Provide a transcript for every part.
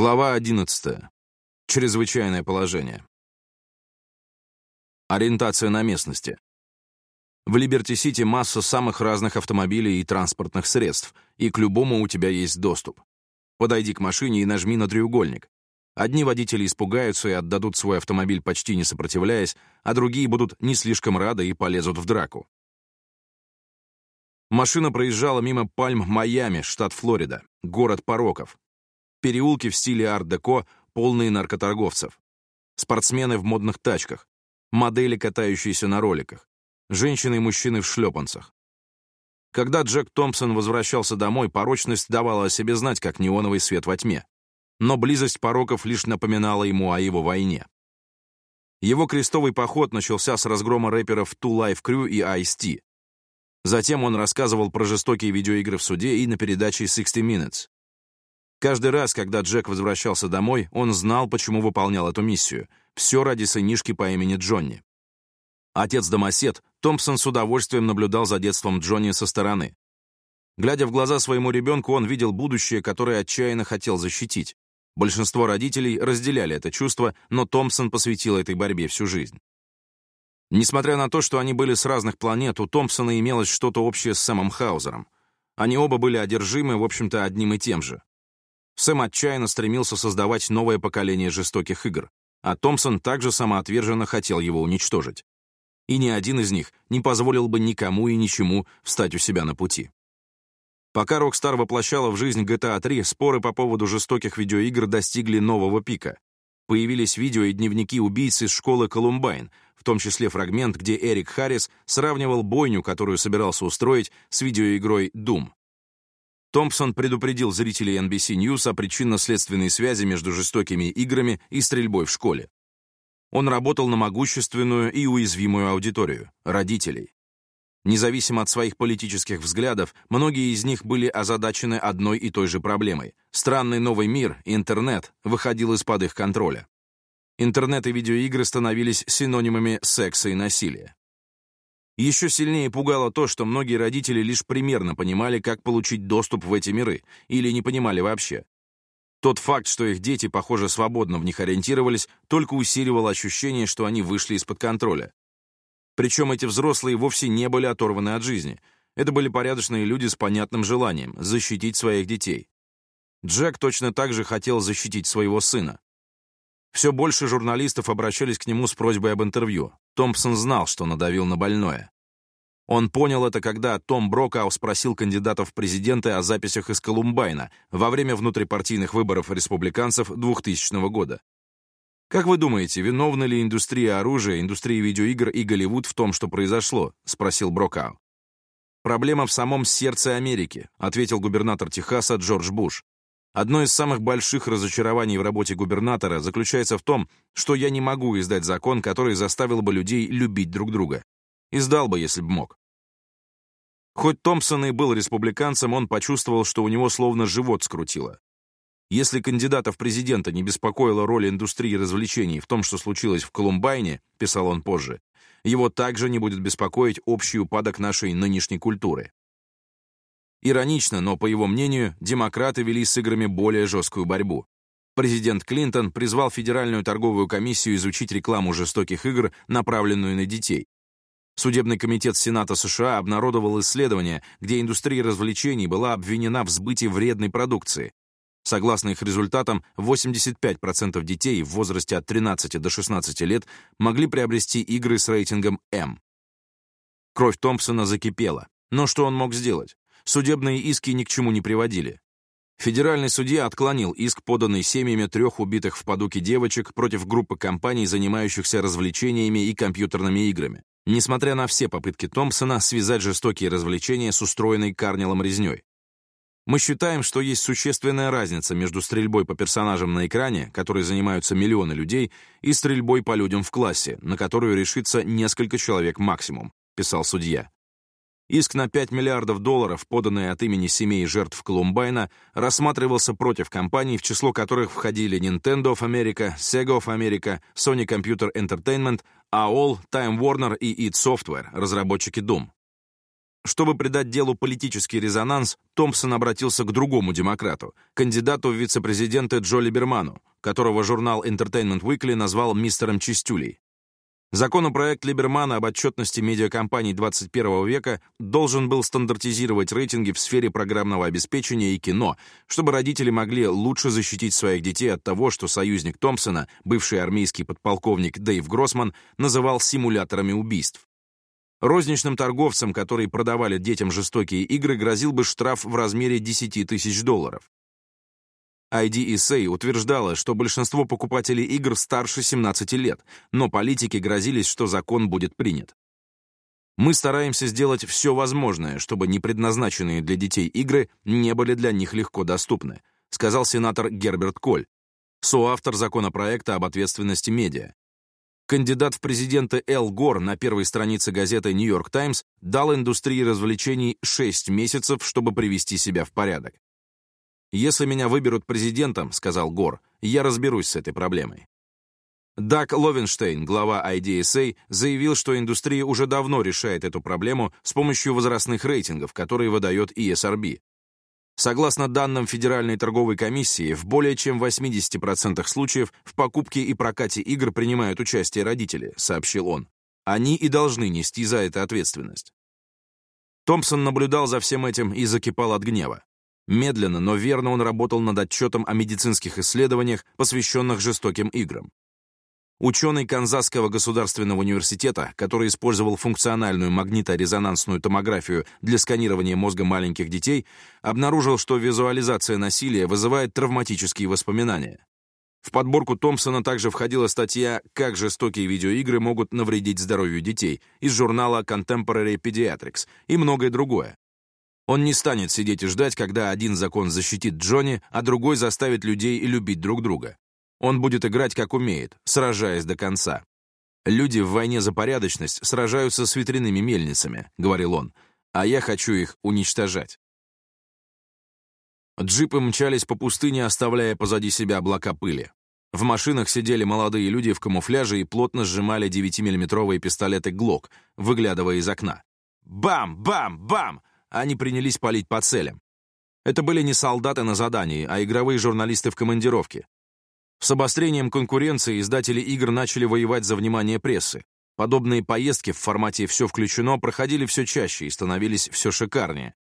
Глава 11. Чрезвычайное положение. Ориентация на местности. В Либерти-Сити масса самых разных автомобилей и транспортных средств, и к любому у тебя есть доступ. Подойди к машине и нажми на треугольник. Одни водители испугаются и отдадут свой автомобиль почти не сопротивляясь, а другие будут не слишком рады и полезут в драку. Машина проезжала мимо пальм Майами, штат Флорида, город пороков, переулки в стиле арт-деко, полные наркоторговцев, спортсмены в модных тачках, модели, катающиеся на роликах, женщины и мужчины в шлепанцах. Когда Джек Томпсон возвращался домой, порочность давала о себе знать, как неоновый свет во тьме. Но близость пороков лишь напоминала ему о его войне. Его крестовый поход начался с разгрома рэперов Two Life Crew и Ice-T. Затем он рассказывал про жестокие видеоигры в суде и на передаче 60 Minutes. Каждый раз, когда Джек возвращался домой, он знал, почему выполнял эту миссию. Все ради сынишки по имени Джонни. Отец-домосед, Томпсон с удовольствием наблюдал за детством Джонни со стороны. Глядя в глаза своему ребенку, он видел будущее, которое отчаянно хотел защитить. Большинство родителей разделяли это чувство, но Томпсон посвятил этой борьбе всю жизнь. Несмотря на то, что они были с разных планет, у Томпсона имелось что-то общее с Сэмом Хаузером. Они оба были одержимы, в общем-то, одним и тем же. Сэм отчаянно стремился создавать новое поколение жестоких игр, а Томпсон также самоотверженно хотел его уничтожить. И ни один из них не позволил бы никому и ничему встать у себя на пути. Пока Rockstar воплощала в жизнь GTA 3, споры по поводу жестоких видеоигр достигли нового пика. Появились видео и дневники убийц из школы Колумбайн, в том числе фрагмент, где Эрик Харрис сравнивал бойню, которую собирался устроить, с видеоигрой Doom. Томпсон предупредил зрителей NBC News о причинно-следственной связи между жестокими играми и стрельбой в школе. Он работал на могущественную и уязвимую аудиторию — родителей. Независимо от своих политических взглядов, многие из них были озадачены одной и той же проблемой. Странный новый мир, интернет, выходил из-под их контроля. Интернет и видеоигры становились синонимами секса и насилия. Еще сильнее пугало то, что многие родители лишь примерно понимали, как получить доступ в эти миры, или не понимали вообще. Тот факт, что их дети, похоже, свободно в них ориентировались, только усиливал ощущение, что они вышли из-под контроля. Причем эти взрослые вовсе не были оторваны от жизни. Это были порядочные люди с понятным желанием защитить своих детей. Джек точно так же хотел защитить своего сына. Все больше журналистов обращались к нему с просьбой об интервью. Томпсон знал, что надавил на больное. Он понял это, когда Том Брокау спросил кандидатов в президенты о записях из Колумбайна во время внутрипартийных выборов республиканцев 2000 года. «Как вы думаете, виновна ли индустрия оружия, индустрия видеоигр и Голливуд в том, что произошло?» — спросил Брокау. «Проблема в самом сердце Америки», — ответил губернатор Техаса Джордж Буш. Одно из самых больших разочарований в работе губернатора заключается в том, что я не могу издать закон, который заставил бы людей любить друг друга. Издал бы, если бы мог. Хоть Томпсон и был республиканцем, он почувствовал, что у него словно живот скрутило. Если кандидата в президента не беспокоила роль индустрии развлечений в том, что случилось в Колумбайне, писал он позже, его также не будет беспокоить общий упадок нашей нынешней культуры. Иронично, но, по его мнению, демократы вели с играми более жесткую борьбу. Президент Клинтон призвал Федеральную торговую комиссию изучить рекламу жестоких игр, направленную на детей. Судебный комитет Сената США обнародовал исследование, где индустрия развлечений была обвинена в сбытии вредной продукции. Согласно их результатам, 85% детей в возрасте от 13 до 16 лет могли приобрести игры с рейтингом М. Кровь Томпсона закипела. Но что он мог сделать? судебные иски ни к чему не приводили. Федеральный судья отклонил иск, поданный семьями трех убитых в подуке девочек против группы компаний, занимающихся развлечениями и компьютерными играми, несмотря на все попытки Томпсона связать жестокие развлечения с устроенной Карнилом резней. Мы считаем, что есть существенная разница между стрельбой по персонажам на экране, которой занимаются миллионы людей, и стрельбой по людям в классе, на которую решится несколько человек максимум, писал судья. Иск на 5 миллиардов долларов, поданный от имени семей жертв Колумбайна, рассматривался против компаний, в число которых входили Nintendo of America, Sega of America, Sony Computer Entertainment, AOL, Time Warner и id Software, разработчики Doom. Чтобы придать делу политический резонанс, Томпсон обратился к другому демократу, кандидату в вице-президенты Джо Либерману, которого журнал Entertainment Weekly назвал мистером Чистюлей. Законопроект Либермана об отчетности медиакомпаний 21 века должен был стандартизировать рейтинги в сфере программного обеспечения и кино, чтобы родители могли лучше защитить своих детей от того, что союзник Томпсона, бывший армейский подполковник Дэйв Гроссман, называл симуляторами убийств. Розничным торговцам, которые продавали детям жестокие игры, грозил бы штраф в размере 10 тысяч долларов. IDSA утверждала, что большинство покупателей игр старше 17 лет, но политики грозились, что закон будет принят. Мы стараемся сделать все возможное, чтобы непредназначенные для детей игры не были для них легко доступны, сказал сенатор Герберт Коль, соавтор законопроекта об ответственности медиа. Кандидат в президенты Эл Гор на первой странице газеты «Нью-Йорк Таймс» дал индустрии развлечений 6 месяцев, чтобы привести себя в порядок. «Если меня выберут президентом, — сказал Гор, — я разберусь с этой проблемой». Дак Ловенштейн, глава IDSA, заявил, что индустрия уже давно решает эту проблему с помощью возрастных рейтингов, которые выдает ESRB. Согласно данным Федеральной торговой комиссии, в более чем 80% случаев в покупке и прокате игр принимают участие родители, сообщил он. Они и должны нести за это ответственность. Томпсон наблюдал за всем этим и закипал от гнева. Медленно, но верно он работал над отчетом о медицинских исследованиях, посвященных жестоким играм. Ученый Канзасского государственного университета, который использовал функциональную магниторезонансную томографию для сканирования мозга маленьких детей, обнаружил, что визуализация насилия вызывает травматические воспоминания. В подборку Томпсона также входила статья «Как жестокие видеоигры могут навредить здоровью детей» из журнала Contemporary Pediatrics и многое другое. Он не станет сидеть и ждать, когда один закон защитит Джонни, а другой заставит людей любить друг друга. Он будет играть как умеет, сражаясь до конца. «Люди в войне за порядочность сражаются с ветряными мельницами», — говорил он, — «а я хочу их уничтожать». Джипы мчались по пустыне, оставляя позади себя облака пыли. В машинах сидели молодые люди в камуфляже и плотно сжимали 9-миллиметровые пистолеты «Глок», выглядывая из окна. «Бам! Бам! Бам!» они принялись палить по целям. Это были не солдаты на задании, а игровые журналисты в командировке. С обострением конкуренции издатели игр начали воевать за внимание прессы. Подобные поездки в формате «все включено» проходили все чаще и становились все шикарнее.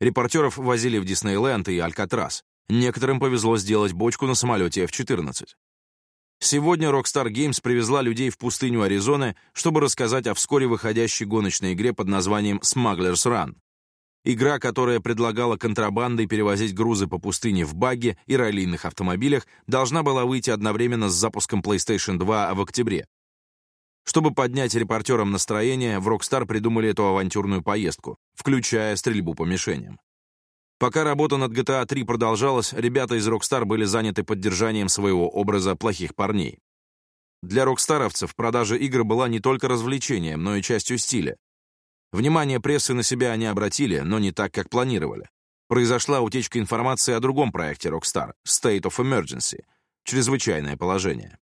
Репортеров возили в Диснейленд и Алькатрас. Некоторым повезло сделать бочку на самолете F-14. Сегодня Rockstar Games привезла людей в пустыню Аризоны, чтобы рассказать о вскоре выходящей гоночной игре под названием Smuggler's Run. Игра, которая предлагала контрабандой перевозить грузы по пустыне в баге и раллийных автомобилях, должна была выйти одновременно с запуском PlayStation 2 в октябре. Чтобы поднять репортерам настроение, в Rockstar придумали эту авантюрную поездку, включая стрельбу по мишеням. Пока работа над GTA 3 продолжалась, ребята из Rockstar были заняты поддержанием своего образа плохих парней. Для рокстаровцев продажа игр была не только развлечением, но и частью стиля. Внимание прессы на себя они обратили, но не так, как планировали. Произошла утечка информации о другом проекте Rockstar — State of Emergency — чрезвычайное положение.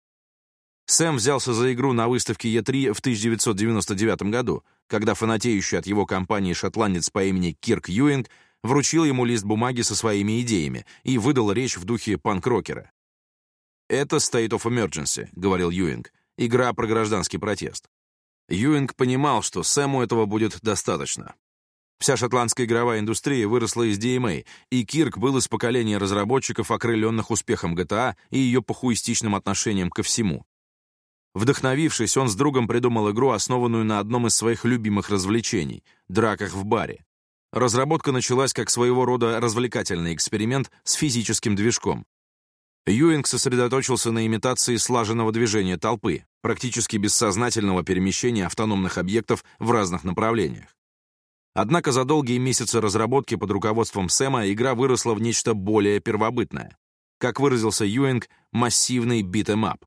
Сэм взялся за игру на выставке E3 в 1999 году, когда фанатеющий от его компании шотландец по имени Кирк Юинг вручил ему лист бумаги со своими идеями и выдал речь в духе панк-рокера. «Это State of Emergency», — говорил Юинг, — «игра про гражданский протест. Юинг понимал, что Сэму этого будет достаточно. Вся шотландская игровая индустрия выросла из DMA, эм и Кирк был из поколения разработчиков, окрыленных успехом GTA а и ее похуистичным отношением ко всему. Вдохновившись, он с другом придумал игру, основанную на одном из своих любимых развлечений — драках в баре. Разработка началась как своего рода развлекательный эксперимент с физическим движком, Юинг сосредоточился на имитации слаженного движения толпы, практически бессознательного перемещения автономных объектов в разных направлениях. Однако за долгие месяцы разработки под руководством Сэма игра выросла в нечто более первобытное. Как выразился Юинг, массивный beat 'em up.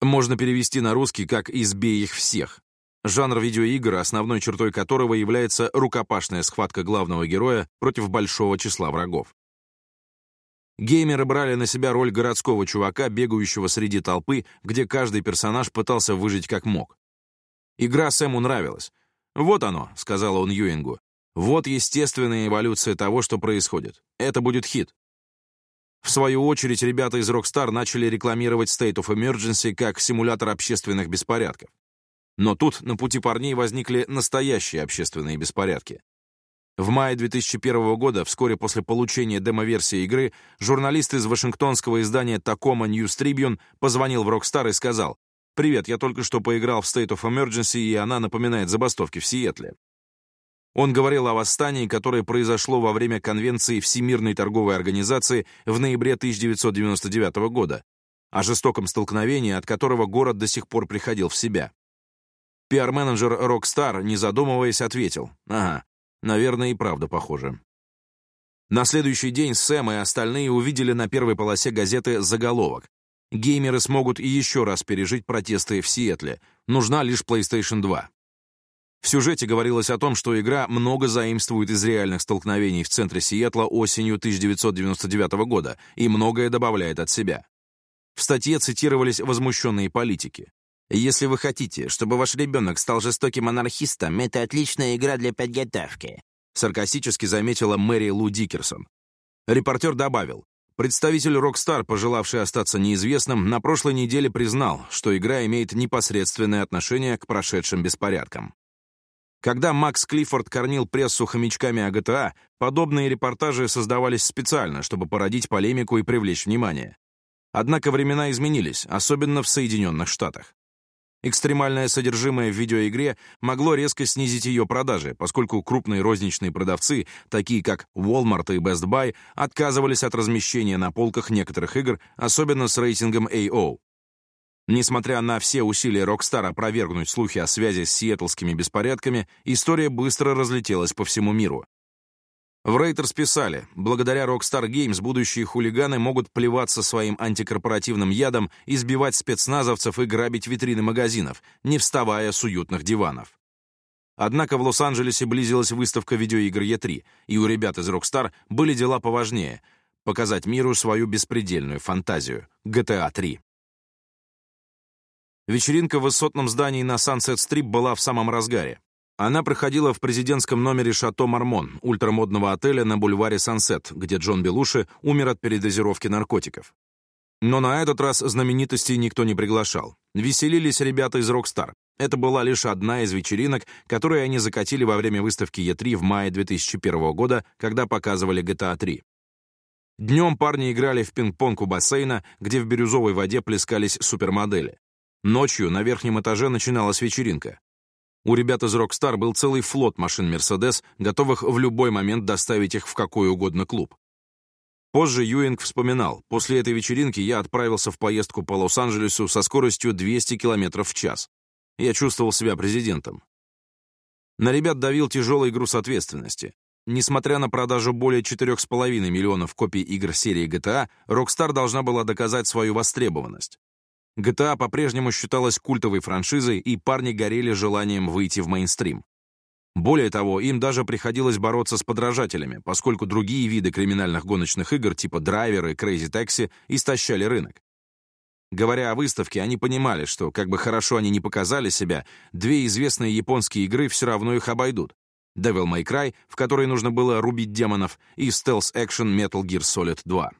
Можно перевести на русский как «избей их всех». Жанр видеоигр, основной чертой которого является рукопашная схватка главного героя против большого числа врагов. Геймеры брали на себя роль городского чувака, бегающего среди толпы, где каждый персонаж пытался выжить как мог. Игра Сэму нравилась. «Вот оно», — сказал он Юингу. «Вот естественная эволюция того, что происходит. Это будет хит». В свою очередь, ребята из Rockstar начали рекламировать State of Emergency как симулятор общественных беспорядков. Но тут на пути парней возникли настоящие общественные беспорядки. В мае 2001 года, вскоре после получения демоверсии игры, журналист из вашингтонского издания Tacoma News Tribune позвонил в Rockstar и сказал, «Привет, я только что поиграл в State of Emergency, и она напоминает забастовки в Сиэтле». Он говорил о восстании, которое произошло во время конвенции Всемирной торговой организации в ноябре 1999 года, о жестоком столкновении, от которого город до сих пор приходил в себя. Пиар-менеджер Rockstar, не задумываясь, ответил, «Ага, Наверное, и правда похоже. На следующий день Сэм и остальные увидели на первой полосе газеты заголовок. Геймеры смогут и еще раз пережить протесты в Сиэтле. Нужна лишь PlayStation 2. В сюжете говорилось о том, что игра много заимствует из реальных столкновений в центре Сиэтла осенью 1999 года и многое добавляет от себя. В статье цитировались возмущенные политики. Если вы хотите, чтобы ваш ребенок стал жестоким анархистом, это отличная игра для подготовки», саркастически заметила Мэри Лу Дикерсон. Репортер добавил, Представитель Rockstar, пожелавший остаться неизвестным, на прошлой неделе признал, что игра имеет непосредственное отношение к прошедшим беспорядкам. Когда Макс Клиффорд кормил прессу хомячками о GTA, подобные репортажи создавались специально, чтобы породить полемику и привлечь внимание. Однако времена изменились, особенно в Соединенных Штатах. Экстремальное содержимое в видеоигре могло резко снизить ее продажи, поскольку крупные розничные продавцы, такие как Walmart и Best Buy, отказывались от размещения на полках некоторых игр, особенно с рейтингом AO. Несмотря на все усилия Rockstar опровергнуть слухи о связи с сиэтлскими беспорядками, история быстро разлетелась по всему миру. В Рейтерс писали, благодаря Rockstar Games будущие хулиганы могут плеваться своим антикорпоративным ядом, избивать спецназовцев и грабить витрины магазинов, не вставая с уютных диванов. Однако в Лос-Анджелесе близилась выставка видеоигр E3, и у ребят из Rockstar были дела поважнее — показать миру свою беспредельную фантазию — GTA 3. Вечеринка в высотном здании на Sunset Strip была в самом разгаре. Она проходила в президентском номере «Chateau Marmont» ультрамодного отеля на бульваре «Sunset», где Джон Белуши умер от передозировки наркотиков. Но на этот раз знаменитостей никто не приглашал. Веселились ребята из «Rockstar». Это была лишь одна из вечеринок, которые они закатили во время выставки E3 в мае 2001 года, когда показывали GTA 3. Днем парни играли в пинг-понг у бассейна, где в бирюзовой воде плескались супермодели. Ночью на верхнем этаже начиналась вечеринка. У ребят из Rockstar был целый флот машин Mercedes, готовых в любой момент доставить их в какой угодно клуб. Позже Юинг вспоминал, после этой вечеринки я отправился в поездку по Лос-Анджелесу со скоростью 200 км в час. Я чувствовал себя президентом. На ребят давил тяжелый груз ответственности. Несмотря на продажу более 4,5 миллионов копий игр серии GTA, Rockstar а», должна была доказать свою востребованность. GTA по-прежнему считалась культовой франшизой, и парни горели желанием выйти в мейнстрим. Более того, им даже приходилось бороться с подражателями, поскольку другие виды криминальных гоночных игр, типа Драйверы и Crazy Taxi, истощали рынок. Говоря о выставке, они понимали, что, как бы хорошо они не показали себя, две известные японские игры все равно их обойдут. Devil May Cry, в которой нужно было рубить демонов, и Stealth Action Metal Gear Solid 2.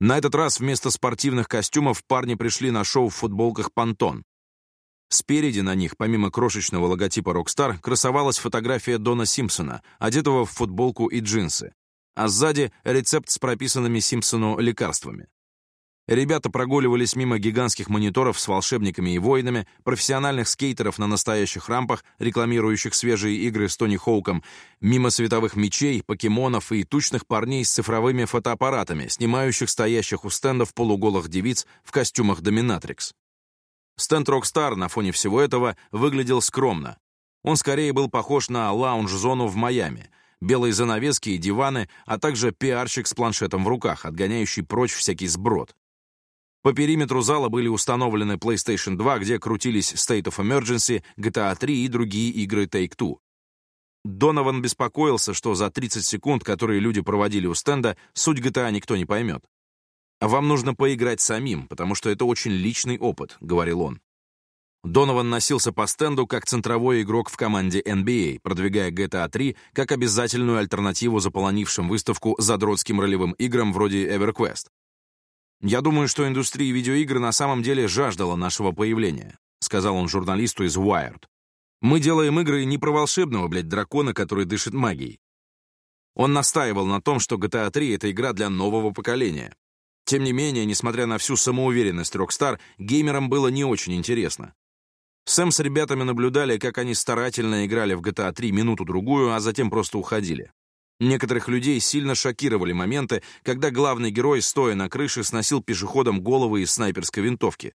На этот раз вместо спортивных костюмов парни пришли на шоу в футболках «Пантон». Спереди на них, помимо крошечного логотипа «Rockstar», красовалась фотография Дона Симпсона, одетого в футболку и джинсы, а сзади — рецепт с прописанными Симпсону лекарствами. Ребята прогуливались мимо гигантских мониторов с волшебниками и воинами, профессиональных скейтеров на настоящих рампах, рекламирующих свежие игры с Тони Хоуком, мимо световых мечей, покемонов и тучных парней с цифровыми фотоаппаратами, снимающих стоящих у стендов полуголых девиц в костюмах доминатрикс. Стенд Rockstar на фоне всего этого выглядел скромно. Он скорее был похож на лаунж-зону в Майами — белые занавески и диваны, а также пиарщик с планшетом в руках, отгоняющий прочь всякий сброд. По периметру зала были установлены PlayStation 2, где крутились State of Emergency, GTA 3 и другие игры Take-Two. Донован беспокоился, что за 30 секунд, которые люди проводили у стенда, суть GTA никто не поймет. «Вам нужно поиграть самим, потому что это очень личный опыт», — говорил он. Донован носился по стенду как центровой игрок в команде NBA, продвигая GTA 3 как обязательную альтернативу заполонившим выставку задротским ролевым играм вроде EverQuest. «Я думаю, что индустрия видеоигр на самом деле жаждала нашего появления», сказал он журналисту из Wired. «Мы делаем игры не про волшебного, блядь, дракона, который дышит магией». Он настаивал на том, что GTA 3 — это игра для нового поколения. Тем не менее, несмотря на всю самоуверенность Rockstar, геймерам было не очень интересно. Сэм с ребятами наблюдали, как они старательно играли в GTA 3 минуту-другую, а затем просто уходили. Некоторых людей сильно шокировали моменты, когда главный герой, стоя на крыше, сносил пешеходам головы из снайперской винтовки.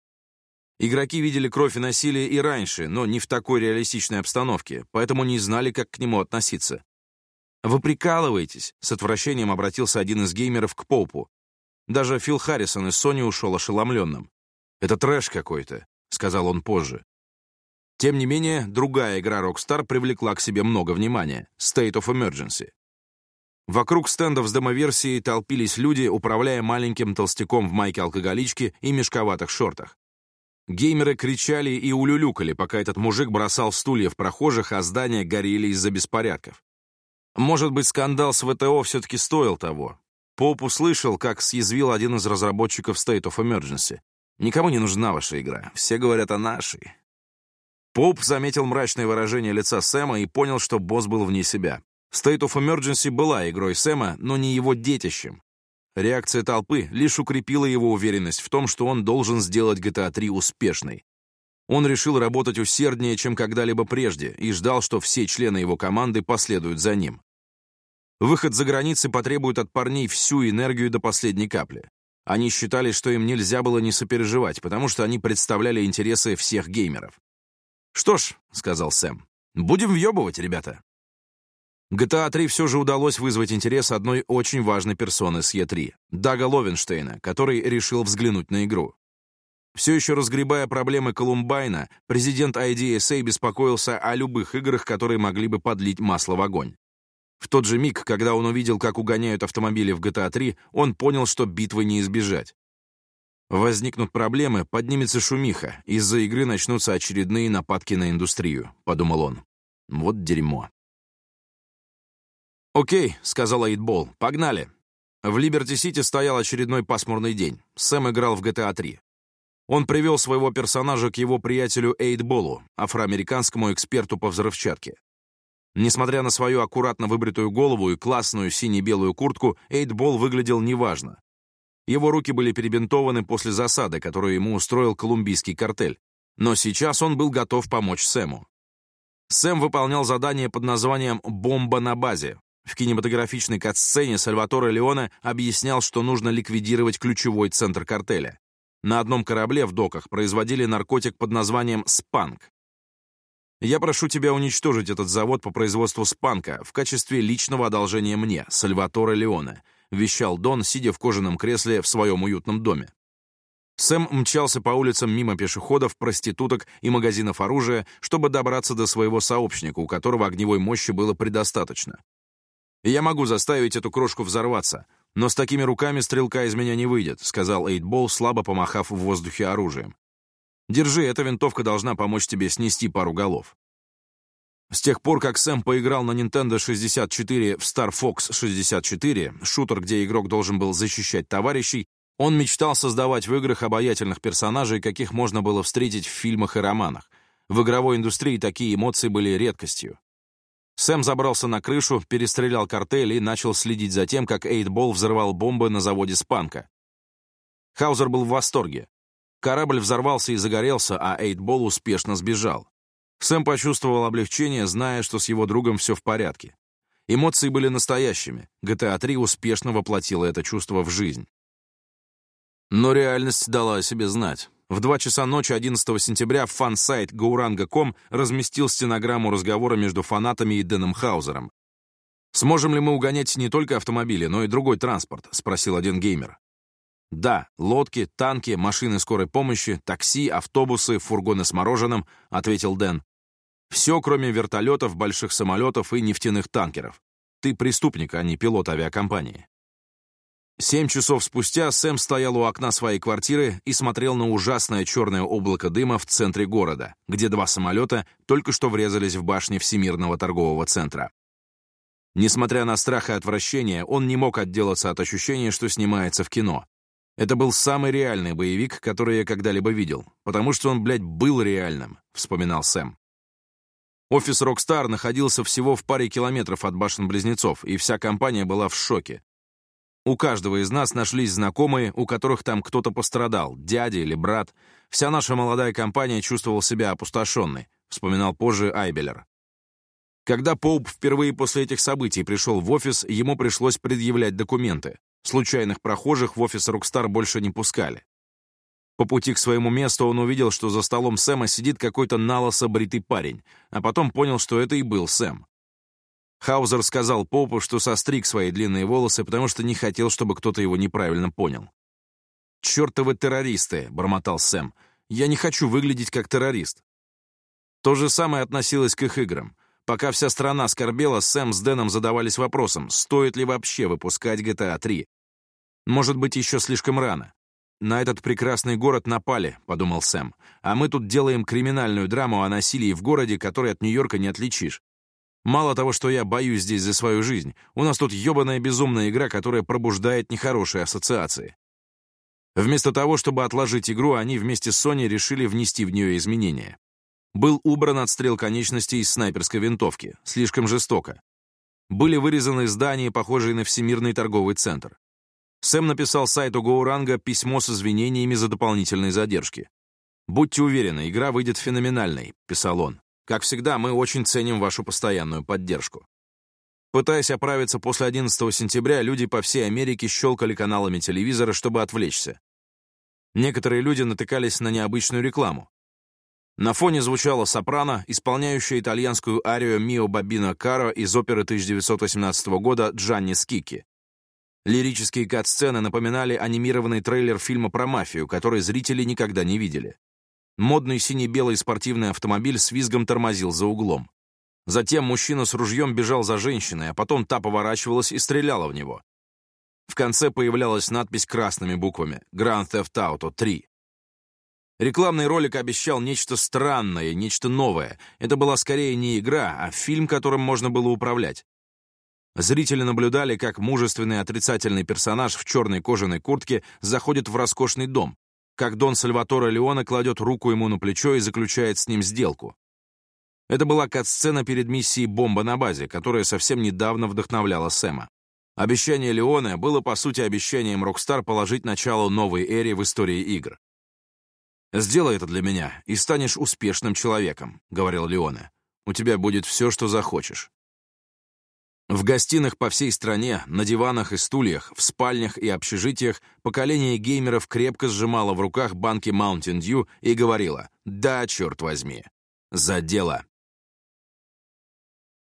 Игроки видели кровь и насилие и раньше, но не в такой реалистичной обстановке, поэтому не знали, как к нему относиться. «Вы прикалываетесь», — с отвращением обратился один из геймеров к Поупу. Даже Фил Харрисон из Sony ушел ошеломленным. «Это трэш какой-то», — сказал он позже. Тем не менее, другая игра Rockstar привлекла к себе много внимания — State of Emergency. Вокруг стендов с домоверсией толпились люди, управляя маленьким толстяком в майке алкоголички и мешковатых шортах. Геймеры кричали и улюлюкали, пока этот мужик бросал стулья в прохожих, а здания горели из-за беспорядков. Может быть, скандал с ВТО все-таки стоил того. Поп услышал, как съязвил один из разработчиков State of Emergency. «Никому не нужна ваша игра. Все говорят о нашей». Поп заметил мрачное выражение лица Сэма и понял, что босс был вне себя. State of Emergency была игрой Сэма, но не его детищем. Реакция толпы лишь укрепила его уверенность в том, что он должен сделать GTA 3 успешной. Он решил работать усерднее, чем когда-либо прежде, и ждал, что все члены его команды последуют за ним. Выход за границы потребует от парней всю энергию до последней капли. Они считали, что им нельзя было не сопереживать, потому что они представляли интересы всех геймеров. «Что ж», — сказал Сэм, — «будем въебывать, ребята». GTA 3 все же удалось вызвать интерес одной очень важной персоны с Е3, Дага Ловенштейна, который решил взглянуть на игру. Все еще разгребая проблемы Колумбайна, президент IDSA беспокоился о любых играх, которые могли бы подлить масло в огонь. В тот же миг, когда он увидел, как угоняют автомобили в GTA 3, он понял, что битвы не избежать. «Возникнут проблемы, поднимется шумиха, из-за игры начнутся очередные нападки на индустрию», — подумал он. «Вот дерьмо». «Окей», — сказал Аидбол, — «погнали». В Либерти-Сити стоял очередной пасмурный день. Сэм играл в GTA 3. А он привел своего персонажа к его приятелю Эйдболу, афроамериканскому эксперту по взрывчатке. Несмотря на свою аккуратно выбритую голову и классную сине-белую куртку, Эйдбол выглядел неважно. Его руки были перебинтованы после засады, которую ему устроил колумбийский картель. Но сейчас он был готов помочь Сэму. Сэм выполнял задание под названием «Бомба на базе», в кинематографичной катсцене Сальваторе Леоне объяснял, что нужно ликвидировать ключевой центр картеля. На одном корабле в доках производили наркотик под названием «спанк». «Я прошу тебя уничтожить этот завод по производству спанка в качестве личного одолжения мне, Сальваторе Леоне», вещал Дон, сидя в кожаном кресле в своем уютном доме. Сэм мчался по улицам мимо пешеходов, проституток и магазинов оружия, чтобы добраться до своего сообщника, у которого огневой мощи было предостаточно и я могу заставить эту крошку взорваться, но с такими руками стрелка из меня не выйдет», — сказал Эйтбол, слабо помахав в воздухе оружием. «Держи, эта винтовка должна помочь тебе снести пару голов». С тех пор, как Сэм поиграл на Nintendo 64 в Star Fox 64, шутер, где игрок должен был защищать товарищей, он мечтал создавать в играх обаятельных персонажей, каких можно было встретить в фильмах и романах. В игровой индустрии такие эмоции были редкостью. Сэм забрался на крышу, перестрелял картель и начал следить за тем, как Эйтбол взорвал бомбы на заводе Спанка. Хаузер был в восторге. Корабль взорвался и загорелся, а Эйтбол успешно сбежал. Сэм почувствовал облегчение, зная, что с его другом все в порядке. Эмоции были настоящими. GTA 3 а успешно воплотила это чувство в жизнь. Но реальность дала о себе знать. В 2 часа ночи 11 сентября в фан-сайт gauranga.com разместил стенограмму разговора между фанатами и Дэном Хаузером. «Сможем ли мы угонять не только автомобили, но и другой транспорт?» — спросил один геймер. «Да, лодки, танки, машины скорой помощи, такси, автобусы, фургоны с мороженым», — ответил Дэн. «Все, кроме вертолетов, больших самолетов и нефтяных танкеров. Ты преступник, а не пилот авиакомпании». Семь часов спустя Сэм стоял у окна своей квартиры и смотрел на ужасное черное облако дыма в центре города, где два самолета только что врезались в башни Всемирного торгового центра. Несмотря на страх и отвращение, он не мог отделаться от ощущения, что снимается в кино. Это был самый реальный боевик, который я когда-либо видел, потому что он, блядь, был реальным, вспоминал Сэм. Офис Rockstar находился всего в паре километров от башен Близнецов, и вся компания была в шоке. У каждого из нас нашлись знакомые, у которых там кто-то пострадал, дядя или брат. Вся наша молодая компания чувствовала себя опустошенной, вспоминал позже Айбелер. Когда Поуп впервые после этих событий пришел в офис, ему пришлось предъявлять документы. Случайных прохожих в офис Rockstar больше не пускали. По пути к своему месту он увидел, что за столом Сэма сидит какой-то налысо бритый парень, а потом понял, что это и был Сэм. Хаузер сказал Попу, что состриг свои длинные волосы, потому что не хотел, чтобы кто-то его неправильно понял. «Чертовы террористы!» — бормотал Сэм. «Я не хочу выглядеть как террорист». То же самое относилось к их играм. Пока вся страна скорбела, Сэм с Дэном задавались вопросом, стоит ли вообще выпускать GTA 3. Может быть, еще слишком рано. «На этот прекрасный город напали», — подумал Сэм. «А мы тут делаем криминальную драму о насилии в городе, который от Нью-Йорка не отличишь. Мало того, что я боюсь здесь за свою жизнь, у нас тут ёбаная безумная игра, которая пробуждает нехорошие ассоциации. Вместо того, чтобы отложить игру, они вместе с Соней решили внести в нее изменения. Был убран отстрел конечностей из снайперской винтовки, слишком жестоко. Были вырезаны здания, похожие на Всемирный торговый центр. Сэм написал сайту Гоуранга письмо с извинениями за дополнительные задержки. «Будьте уверены, игра выйдет феноменальной», — писал он. Как всегда, мы очень ценим вашу постоянную поддержку. Пытаясь оправиться после 11 сентября, люди по всей Америке щелкали каналами телевизора, чтобы отвлечься. Некоторые люди натыкались на необычную рекламу. На фоне звучала сопрано, исполняющая итальянскую арию Мио Бабино Каро из оперы 1918 года «Джанни Скики». Лирические кат-сцены напоминали анимированный трейлер фильма про мафию, который зрители никогда не видели. Модный сине-белый спортивный автомобиль с визгом тормозил за углом. Затем мужчина с ружьем бежал за женщиной, а потом та поворачивалась и стреляла в него. В конце появлялась надпись красными буквами «Grand Theft Auto 3». Рекламный ролик обещал нечто странное, нечто новое. Это была скорее не игра, а фильм, которым можно было управлять. Зрители наблюдали, как мужественный отрицательный персонаж в черной кожаной куртке заходит в роскошный дом, как Дон Сальваторе Леона кладет руку ему на плечо и заключает с ним сделку. Это была кат-сцена перед миссией «Бомба на базе», которая совсем недавно вдохновляла Сэма. Обещание Леона было, по сути, обещанием Rockstar положить начало новой эре в истории игр. «Сделай это для меня, и станешь успешным человеком», — говорил Леоне. «У тебя будет все, что захочешь». В гостиных по всей стране, на диванах и стульях, в спальнях и общежитиях поколение геймеров крепко сжимало в руках банки Mountain Dew и говорило «Да, черт возьми!» «За дело!»